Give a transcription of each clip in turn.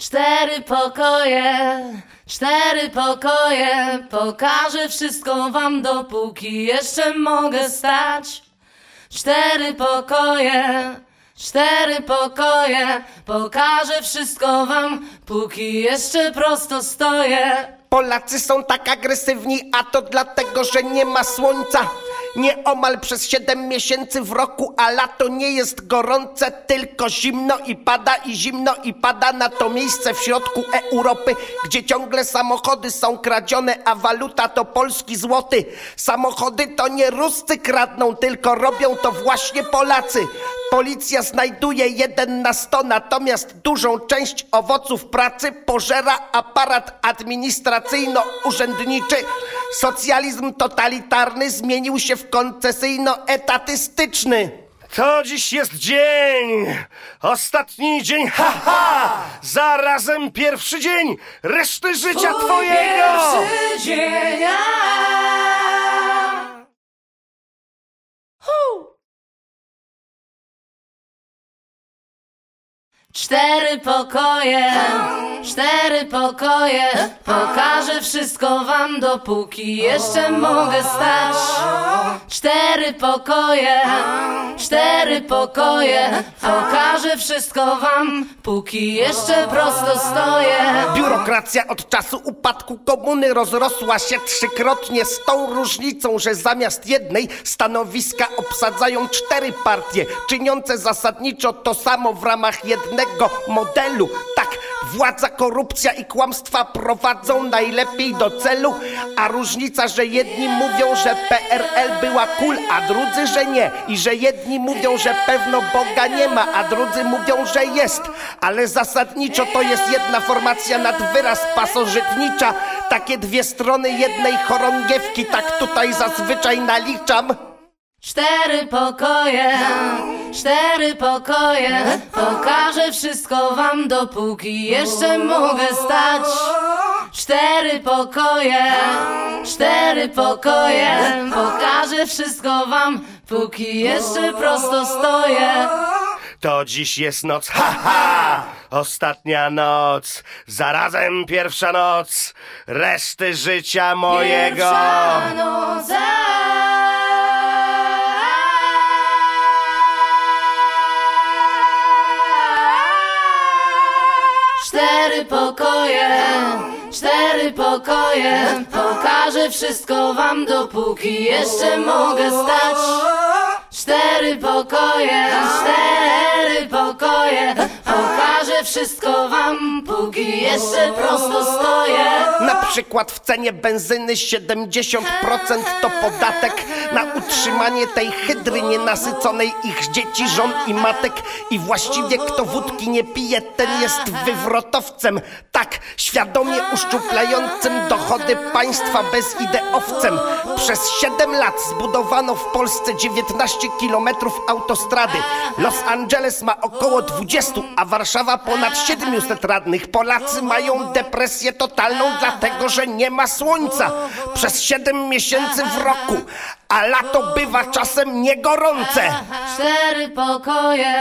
Cztery pokoje, cztery pokoje, pokażę wszystko wam dopóki jeszcze mogę stać. Cztery pokoje, cztery pokoje, pokażę wszystko wam, póki jeszcze prosto stoję. Polacy są tak agresywni, a to dlatego, że nie ma słońca. Nieomal przez 7 miesięcy w roku, a lato nie jest gorące, tylko zimno i pada i zimno i pada na to miejsce w środku Europy, gdzie ciągle samochody są kradzione, a waluta to polski złoty. Samochody to nie Ruscy kradną, tylko robią to właśnie Polacy. Policja znajduje jeden na sto, natomiast dużą część owoców pracy pożera aparat administracyjno-urzędniczy. Socjalizm totalitarny zmienił się w koncesyjno-etatystyczny. To dziś jest dzień! Ostatni dzień, haha! Zarazem pierwszy dzień reszty życia twojego! Pierwszy dzień. a. Cztery pokoje, cztery pokoje, pokażę wszystko wam dopóki jeszcze mogę stać. Cztery pokoje, cztery pokoje, pokażę wszystko wam, póki jeszcze prosto stoję. Biurokracja od czasu upadku komuny rozrosła się trzykrotnie z tą różnicą, że zamiast jednej stanowiska obsadzają cztery partie, czyniące zasadniczo to samo w ramach jednego modelu. Władza, korupcja i kłamstwa prowadzą najlepiej do celu, a różnica, że jedni mówią, że PRL była cool, a drudzy, że nie. I że jedni mówią, że pewno Boga nie ma, a drudzy mówią, że jest. Ale zasadniczo to jest jedna formacja nad wyraz pasożytnicza. Takie dwie strony jednej chorągiewki, tak tutaj zazwyczaj naliczam. Cztery pokoje, cztery pokoje, pokażę wszystko wam dopóki jeszcze mogę stać. Cztery pokoje, cztery pokoje, pokażę wszystko wam, póki jeszcze prosto stoję. To dziś jest noc, haha! Ostatnia noc, zarazem pierwsza noc reszty życia mojego! Pierwsza noc, Cztery pokoje, cztery pokoje, pokażę wszystko wam dopóki jeszcze mogę stać. Cztery pokoje, cztery pokoje, pokażę wszystko wam, póki jeszcze prosto stoję. Na przykład w cenie benzyny 70% to podatek na utrzymanie tej hydry nienasyconej ich dzieci, żon i matek i właściwie kto wódki nie pije, ten jest wywrotowcem. Tak, świadomie uszczuplającym dochody państwa bezideowcem. Przez 7 lat zbudowano w Polsce 19 kilometrów autostrady. Los Angeles ma około 20, a Warszawa ponad 700 radnych. Polacy mają depresję totalną, dlatego że nie ma słońca przez 7 miesięcy w roku, a lato bywa czasem niegorące. Cztery pokoje,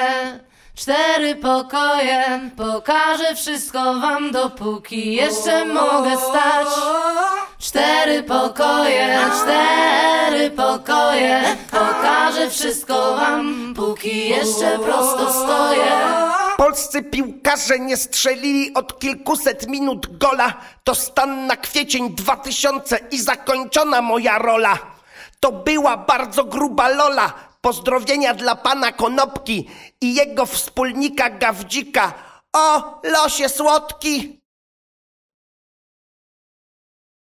cztery pokoje, pokażę wszystko wam dopóki jeszcze mogę stać. Cztery pokoje, cztery pokoje, pokażę wszystko wam, póki jeszcze prosto stoję. Polscy piłkarze nie strzelili od kilkuset minut gola. To stan na kwiecień 2000 i zakończona moja rola. To była bardzo gruba lola. Pozdrowienia dla pana Konopki i jego wspólnika Gawdzika. O, losie słodki!